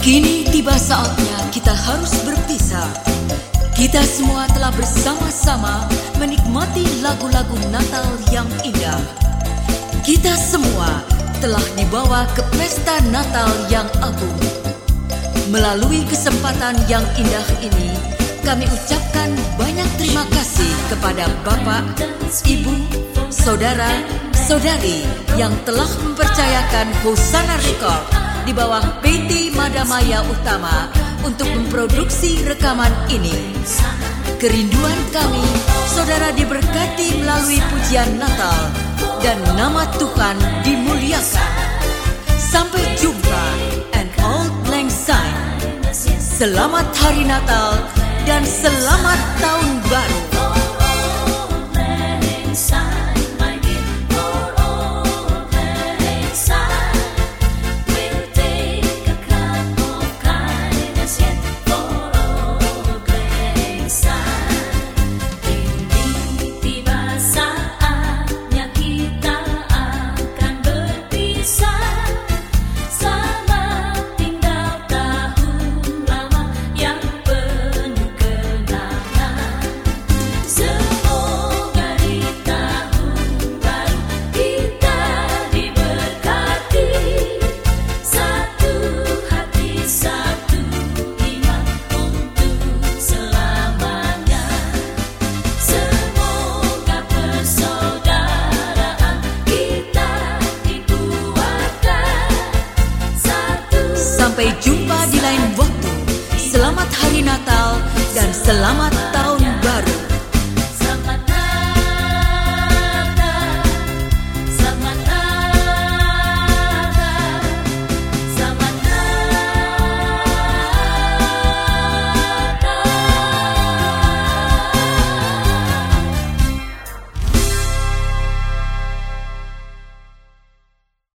Kini tiba saatnya kita harus berpisah. Kita semua telah bersama-sama menikmati lagu-lagu Natal yang indah. Kita semua telah dibawa ke pesta Natal yang agung. Melalui kesempatan yang indah ini, kami ucapkan banyak terima kasih kepada Bapak, Ibu, Saudara, Saudari yang telah mempercayakan Hosana Record di bawah PT Madamaya Utama untuk memproduksi rekaman ini. Kerinduan kami, saudara diberkati melalui pujian Natal dan nama Tuhan dimuliakan. Sampai jumpa and old lang syne. Selamat Hari Natal dan selamat Tahun Baru. Sampai jumpa di lain waktu. Selamat Hari Natal dan selamat Tahun Baru.